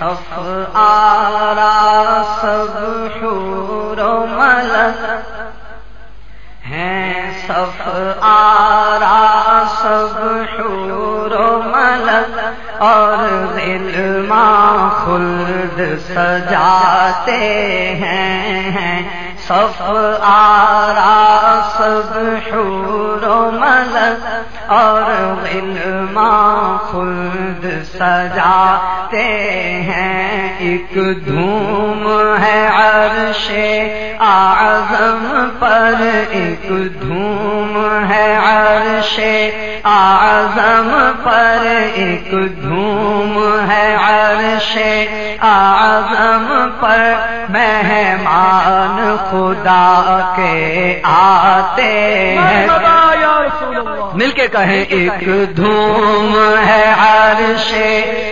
صف آرا سب حور و ملک ہیں صف آرا سب حور و ملک اور علما خلد سجاتے ہیں صف آرا سب حور و ملک اور علما خلد سجاتے ہیں۔ ایک دھوم ہے عرش آزم پر، ایک دھوم ہے عرش آزم پر، ایک دھوم ہے عرش آزم پر۔ مہمان خدا کے آتے ہیں۔ مل کے کہیں ایک دھوم ہے عرش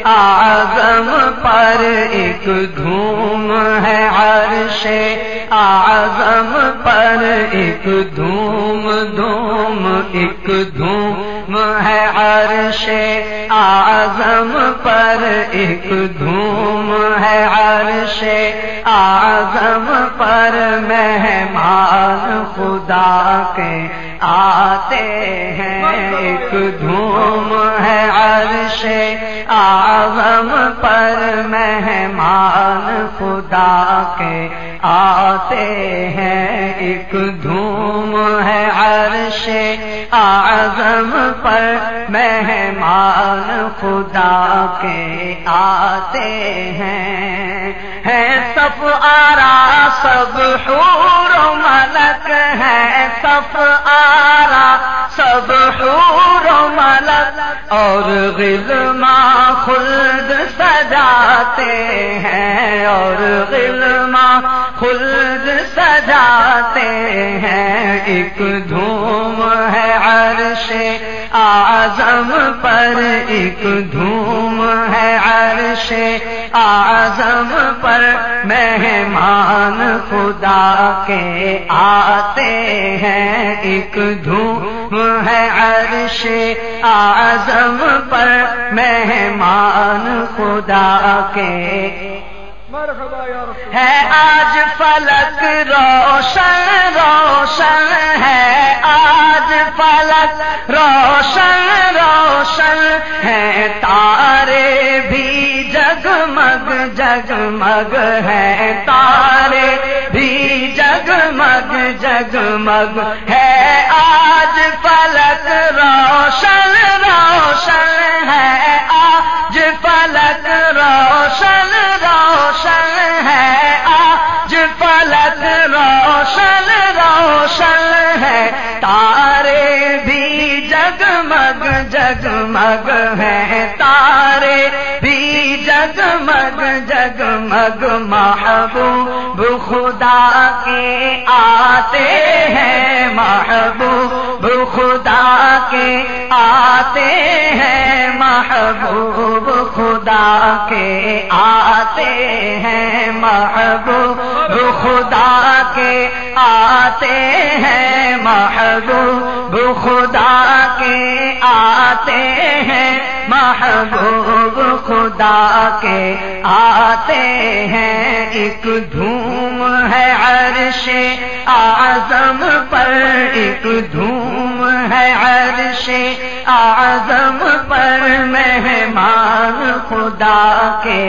آزم پر ایک دھوم ہے عرش آزم پر ایک دھوم دھوم ایک دھوم ہے عرش آزم پر ایک دھوم ہے عرش آزم پر۔ مہمان خدا کے آتے ہیں ایک دھوم ہے عرش آغم پر مہمان خدا کے آتے ہیں، ایک دھوم ہے عرش آغم پر۔ مہمان خدا کے آتے ہیں۔ ہے سب آرا، سب حور ملک ہے۔ سب آرا، سب حور ملک۔ اور غلما خلد سجاتے ہیں، اور غلما خلد سجاتے ہیں۔ ایک دھوم ہے عرش آزم پر، ایک دھوم ہے عرش آزم پر۔ مہمان خدا کے آتے ہیں۔ ایک دھوم ہے عرش آزم پر، مہمان خدا کے ہے آج فلک روشن روشن ہے۔ آج فلک روشن روشن ہے۔ تارے بھی جگمگ جگمگ ہے۔ تارے بھی جگمگ جگمگ ہے۔ آج تارے بھی جگمگ جگمگ ہیں تارے جگمگ محبوب، خدا کے آتے ہیں محبوب، خدا کے آتے ہیں محبوب، خدا کے آتے ہیں محبوب، خدا کے آتے ہیں محبوب، خدا کے آتے ہیں محبوب خدا کے آتے ہیں، ایک دھوم ہے عرش آزم پر، ایک دھوم ہے عرش آزم پر، مہمان خدا کے۔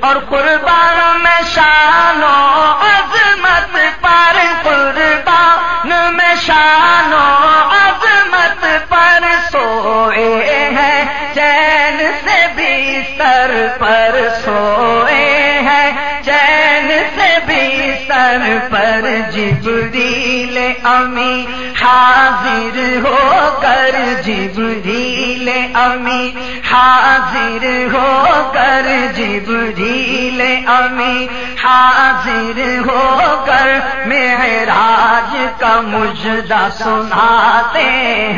اور قربان میں شان امی حاضر ہو کر جبریل امی حاضر ہو کر جبریل امی حاضر ہو کر معراج کا مجدہ سناتے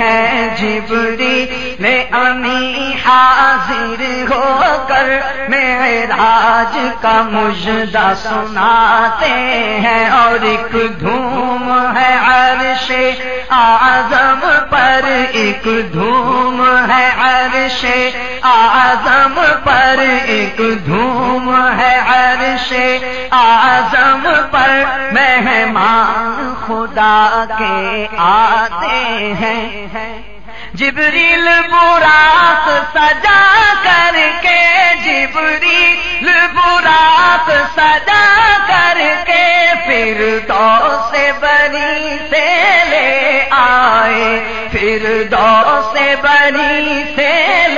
ہیں۔ جبریل امی حاضر ہو کر معراج کا مجدہ سناتے ہیں۔ اور ایک دھوم ہے عرش آزم پر، ایک دھوم ہے عرش آزم پر، ایک دھوم ہے عرش آزم پر۔ میں مہمان خدا کے آتے ہیں۔ جبریل براق سجا کر کے، جبریل براق سجا کر کے پھر دو سے بنی سے لے آئے۔ پھر دو سے بنی سے لے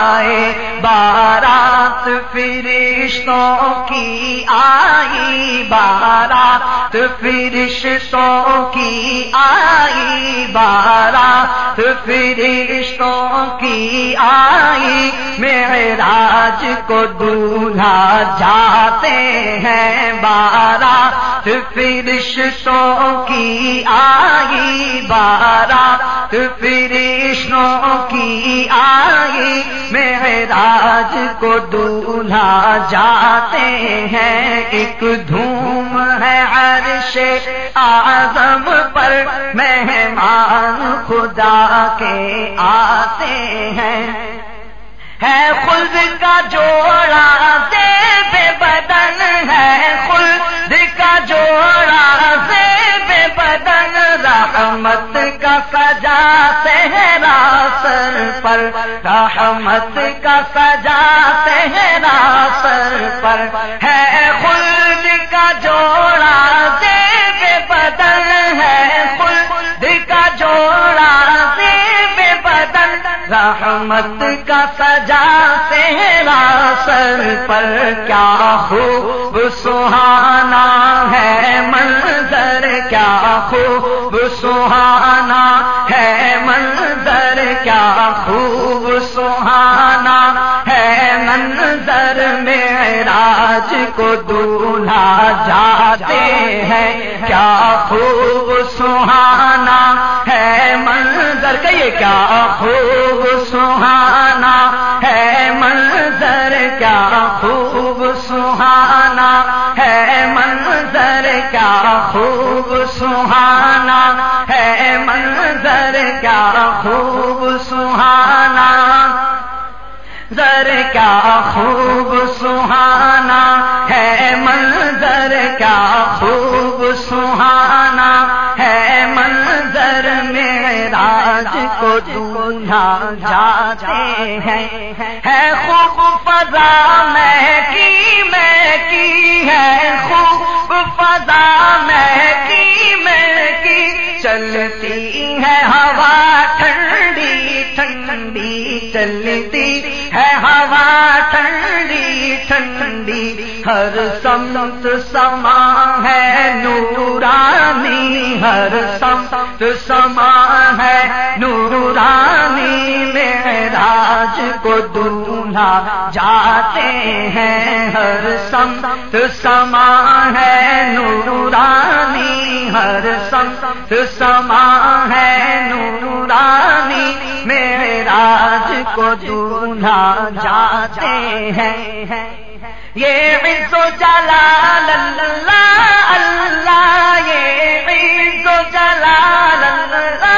آئے۔ بارات فرشتوں کی آئی۔ بارات فرشتوں کی آئی۔ بارات فرشتوں کی آئی۔ معراج کو دولہا جاتے ہیں۔ بارات فرشتوں کی آئی۔ بارات فرشتوں کی آئی۔ معراج کو دولہا جاتے ہیں، ایک دھوم ہے عرش آزم پر۔ مہمان خدا کے آتے ہیں۔ ہے خلد کا جوڑا دے بے بدن ہے خلد رحمت کا سجا تہرا سر پر رحمت کا سجا تہرا سر پر۔ رحمت کا سجا تیرا سر پر کیا خوب سہانا ہے منظر، کیا خوب سہانا ہے منظر، کیا خوب سہانا ہے منظر۔ میں راج کو دولہا جاتے ہیں، کیا خوب سہانا ہے منظر کہیے کیا خوب سہانا ہے؟ منظر کیا خوب سہانا ہے؟ منظر کیا خوب سہانا ہے؟ منظر کیا خوب سہانا زر کیا خوب سہانا ہے؟ منظر کیا خوب سہانا ہے؟ منظر میں راج کو دونوں جاتے ہیں ہے خوب فضا میں کی میں کی ہے خوب فضا میں کی میں کی چلتی ہے ہوا ٹھنڈی ٹھنڈی چلتی ہے ہوا ٹھنڈی ٹھنڈی ہر سمت سما ہے نورانی ہر سمت سما ہے کو دولہا جاتے ہیں ہر سمت سما ہے نورانی، ہر سمت سما ہے نورانی۔ میں راج کو دولہا جاتے ہیں۔ یہ عز و جلال اللہ اللہ، یہ عز و جلال اللہ۔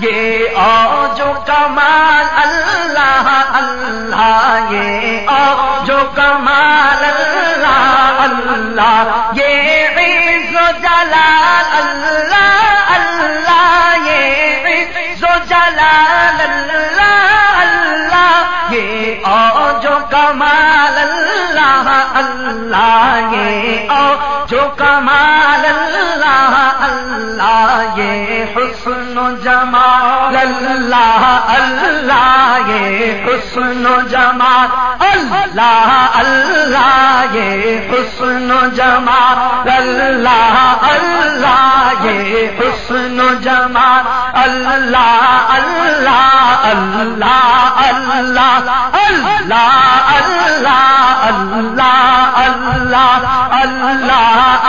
یہ او جو کمال اللہ اللہ، یہ او جو کمال اللہ اللہ، یہ عز و جلال، اللہ اللہ، یہ عز و جلال، اللہ اللہ، یہ او جو کمال اللہ اللہ یہ او جو کمال اللہ اللہ یہ حسن و جمال اللہ اللہ یہ حسن و جمال اللہ اللہ یہ حسن و جمال اللہ اللہ یہ حسن و جمال اللہ اللہ اللہ اللہ اللہ اللہ اللہ اللہ اللہ اللہ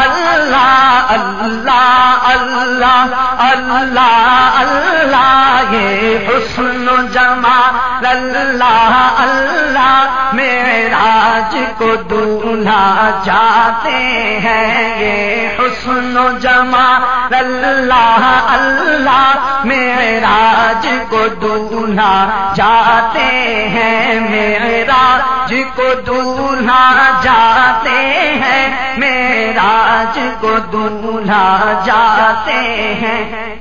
اللہ اللہ اللہ اللہ یہ حسن و جمال اللہ اللہ معراج کو دولہا جاتے ہیں یہ حسن جمال اللہ اللہ معراج کو دولہا جاتے ہیں میرا کو دولہا جاتے ہیں میراج کو دولہا جاتے ہیں۔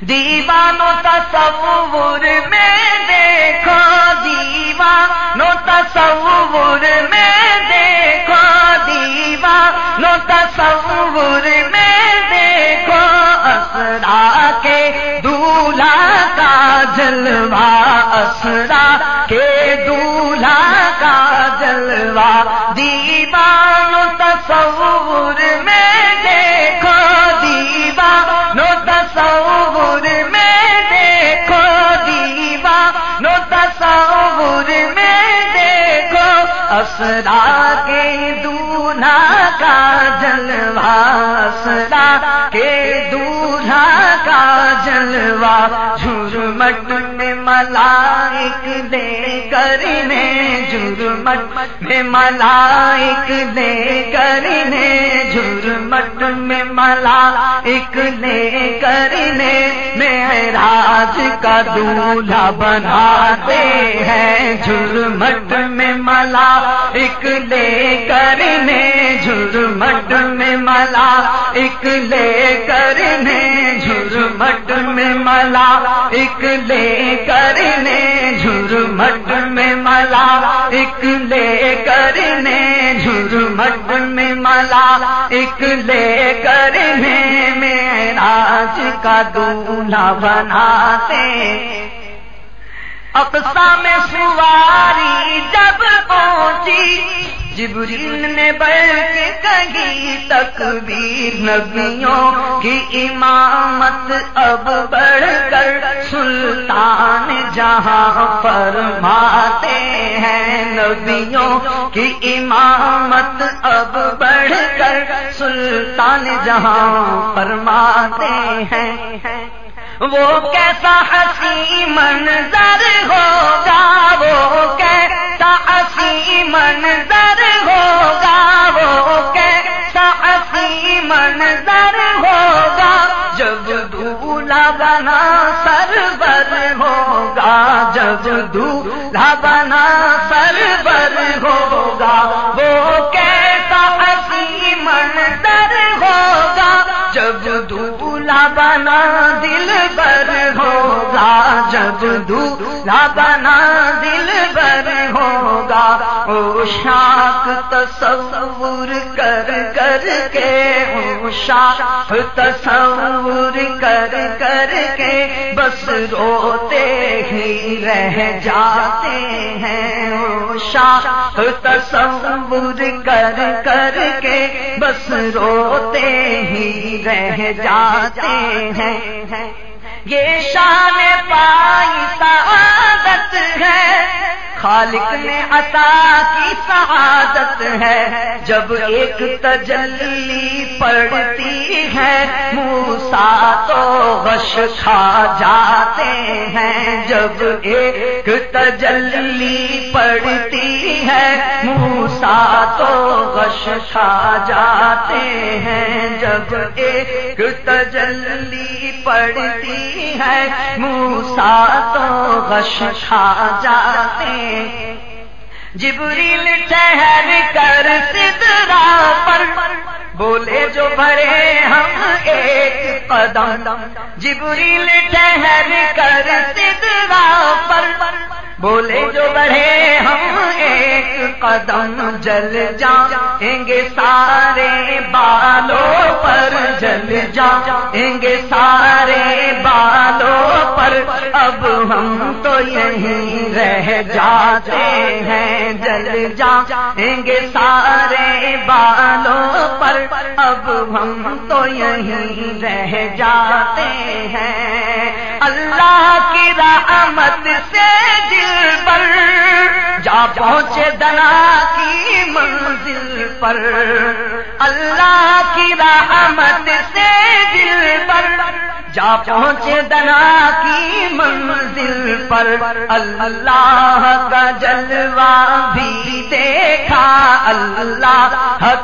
دیوانوں تصور میں دیکھو، دیوانوں تصور میں دیکھو، دیوانوں تصور میں دیکھو۔ اسرا کے دولہا کا جلوہ، اسرا کے دولہا کا جلوہ دیوانوں تصور میں دیکھو، دیوانوں تصور میں دیکھو، دیوانوں تصور میں دیکھو۔ اسرا کے دولہا کا جلوہ، اسرا کے دولہا کا جلوہ۔ جھرمٹ میں ملائک دے کرنے جھرمٹ، میں ملائک دے کرنے جھرمٹ، میں ملائک دے کرنے معراج کا دولہا بناتے ہیں۔ جھرمٹ، میں ملائک لے کرنے جھرمٹ میں ملائک لے کرنے جھرمٹ میں ملائک لے کرنے جھرمٹ میں ملائک لے کرنے جھرمٹ میں ملائک لے کرنے معراج کا دولہا بناتے۔ اقسا میں سواری جب پہنچی جبریل نے بڑھ کے کہیں تک نبیوں کی امامت اب بڑھ کر سلطان جہاں فرماتے ہیں نبیوں کی امامت اب بڑھ کر سلطان جہاں فرماتے ہیں۔ وہ کیسا ہنسی منظر ہوگا؟ وہ کیسا بنا سربر ہوگا، جب دولہا بنا سربر ہوگا، وہ کیسا ہنسی منظر ہوگا، جب دولہا بنا دل بنا ہوگا جب دولہا بنا دل بر ہوگا۔ او شاک تصور کر کر کے، او شاک تصور کر کر کے بس روتے ہی رہ جاتے ہیں۔ او شاک تصور کر کر کے بس روتے ہی رہ جاتے ہیں۔ یہ شان پائی سعادت ہے۔ خالق نے عطا کی سعادت ہے۔ جب ایک تجلی پڑتی ہے موسا تو غش کھا جاتے ہیں۔ جب ایک تجلی پڑتی ہے موسا تو غش کھا جاتے ہیں۔ جب ایک تجلی پڑتی ہے۔ موسا تو غش کھا جاتے جبریل ٹہر کر سدرا پر بولے جو بڑے ہم ایک قدم۔ جبریل ٹہر کر سدرا پر بولے جو بڑھے ہم ایک قدم جل جائیں گے، سارے بالوں پر جل جائیں گے، سارے بالوں پر۔ اب ہم تو یہیں رہ جاتے ہیں، جل جائیں گے، سارے بالوں پر۔ اب ہم تو یہیں رہ جاتے ہیں۔ اللہ کی رحمت سے دل پر جا پہنچے دنا کی منزل پر۔ اللہ کی رحمت سے دل پر جا پہنچے دنا کی منزل پر، اللہ کا جلوہ بھی دیکھا، اللہ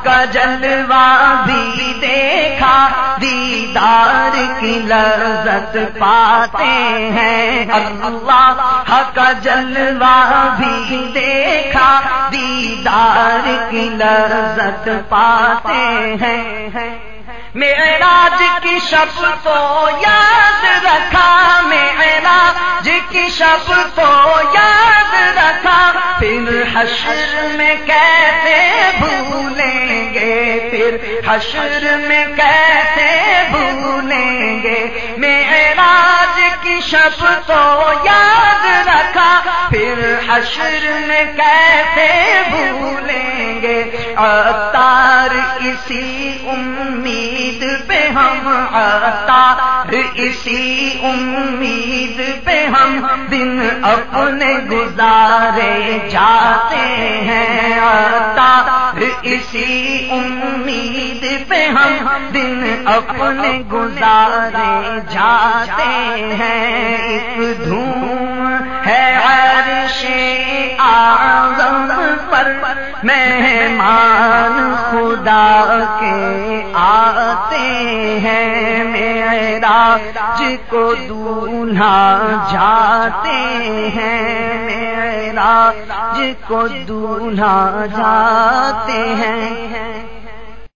کا جلوہ بھی دیکھا۔ دیدار کی لذت پاتے ہیں، اللہ کا جلوہ بھی دیکھا۔ دیدار کی لذت پاتے ہیں۔ میراج کی شب تو یاد رکھا، معراج کی شب تو یاد رکھا۔ پھر حشر میں کیسے بھولیں گے؟ پھر حشر میں کیسے بھولیں گے؟ معراج کی شب تو یاد رکھا، پھر حشر میں کیسے بھولیں گے؟ اتار اسی امید پہ ہم اتار اسی امید پہ ہم دن اپنے گزارے جاتے ہیں۔ اتار اسی امید پہ ہم دن اپنے گزارے جاتے ہیں۔ ایک دھوم ہے عرش آزم پر۔ مہمان خدا کے آتے ہیں۔ میرا جی کو دولہا جاتے ہیں۔ میرا جی کو دولہا جاتے ہیں۔